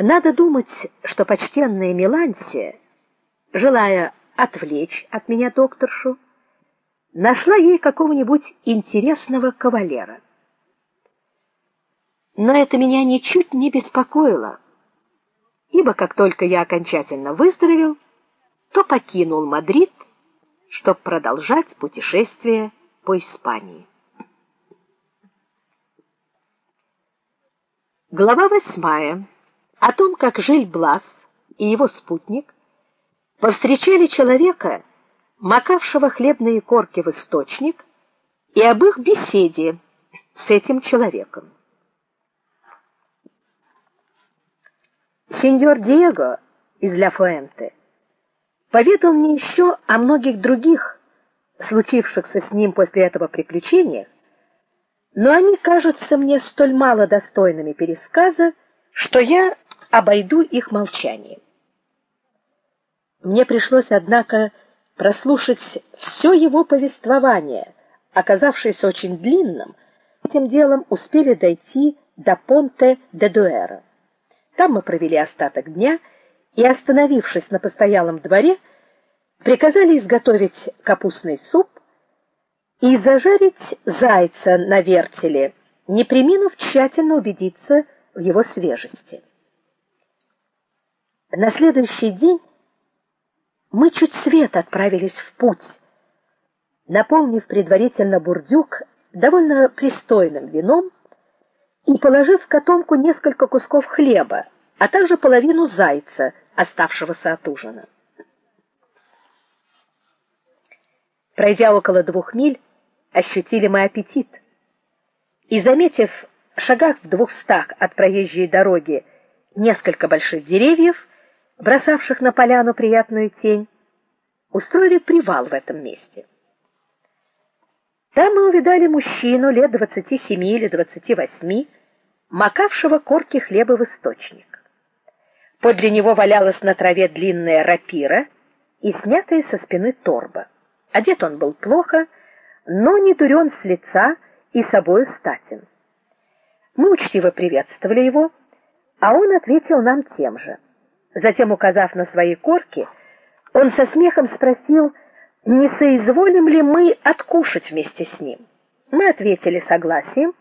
Надо думать, что почтенная Милансия, желая отвлечь от меня докторшу, нашла ей какого-нибудь интересного кавалера. Но это меня ничуть не беспокоило, ибо как только я окончательно выздоровел, то покинул Мадрид, чтобы продолжать путешествие по Испании. Глава восьмая. О том, как Жиль-Блас и его спутник повстречали человека, макавшего хлебные корки в источник, и об их беседе с этим человеком. Сеньор Диего из Ла Фуэнте поведал мне еще о многих других случившихся с ним после этого приключениях, но они кажутся мне столь мало достойными пересказа, что я обойду их молчанием. Мне пришлось, однако, прослушать все его повествование, оказавшееся очень длинным. Этим делом успели дойти до Понте де Дуэра. Там мы провели остаток дня и, остановившись на постоялом дворе, приказали изготовить капустный суп и зажарить зайца на вертеле, не преминув тщательно убедиться в его свежести. На следующий день мы чуть свет отправились в путь, наполнив предварительно бурдюк довольно пристойным вином и положив в котомку несколько кусков хлеба, а также половину зайца, оставшегося от ужина. Пройдя около двух миль, ощутили мы аппетит. И заметив в шагах в двухстах от проезжей дороги несколько больших деревьев, бросавших на поляну приятную тень, устроили привал в этом месте. Там мы увидали мужчину лет двадцати семи или двадцати восьми, макавшего корки хлеба в источник. Подле него валялась на траве длинная рапира и снятая со спины торба. Одет он был плохо, но не дурен с лица и собою статен. Мы учтиво приветствовали его, а он ответил нам тем же. Затем, указав на свои корки, он со смехом спросил, не соизволим ли мы откушать вместе с ним. Мы ответили согласием,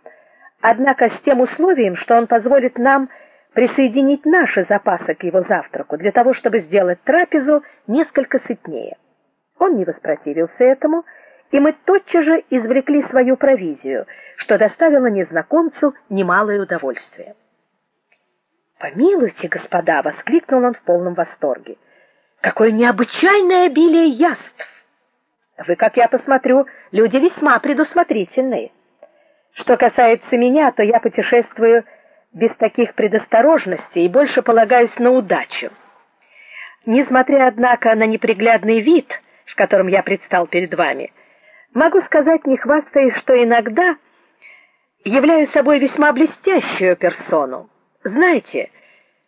однако с тем условием, что он позволит нам присоединить наши запасы к его завтраку, для того, чтобы сделать трапезу несколько сытнее. Он не воспротивился этому, и мы тотчас же извлекли свою провизию, что доставило незнакомцу немалое удовольствие. Помилуйте, господа, воскликнул он в полном восторге. Какое необычайное обилие яств. Вы, как я посмотрю, люди весьма предусмотрительные. Что касается меня, то я путешествую без таких предосторожностей и больше полагаюсь на удачу. Несмотря однако на неприглядный вид, в котором я предстал перед вами, могу сказать, не хвастаясь, что иногда являю собой весьма блестящую персону. Знаете,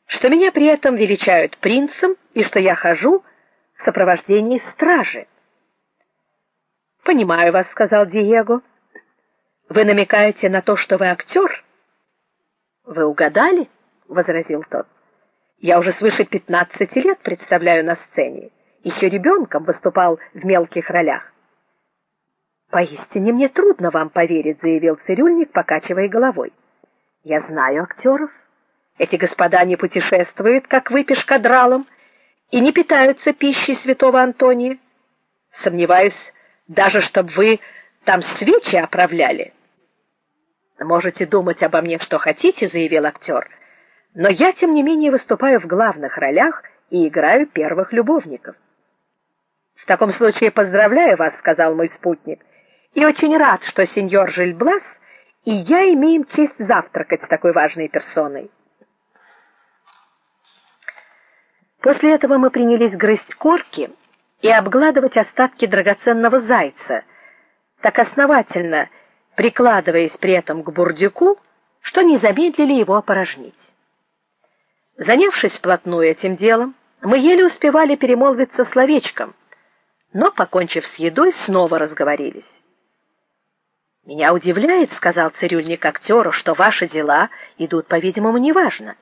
что меня при этом величают принцем и что я хожу в сопровождении стражи. Понимаю вас, сказал Диего. Вы намекаете на то, что вы актер?» Вы угадали, возразил тот. Я уже свыше пятнадцати лет представляю на сцене. Еще ребенком выступал в мелких ролях. Поистине мне трудно вам поверить, заявил цирюльник, покачивая головой. Я знаю актеров. Эти господа не путешествуют, как вы пешкадралом, и не питаются пищей святого Антония. Сомневаюсь, даже чтобы вы там свечи оправляли. Можете думать обо мне что хотите, заявил актер, но я тем не менее выступаю в главных ролях и играю первых любовников. В таком случае поздравляю вас, сказал мой спутник. И очень рад, что сеньор Жильблас и я имеем честь завтракать с такой важной персоной. После этого мы принялись грызть корки и обгладывать остатки драгоценного зайца, так основательно прикладываясь при этом к бурдюку, что не замедлили его опорожнить. Занявшись вплотную этим делом, мы еле успевали перемолвиться словечком, но покончив с едой, снова разговорились. Меня удивляет, сказал цирюльник актеру, что ваши дела идут, по-видимому, неважно.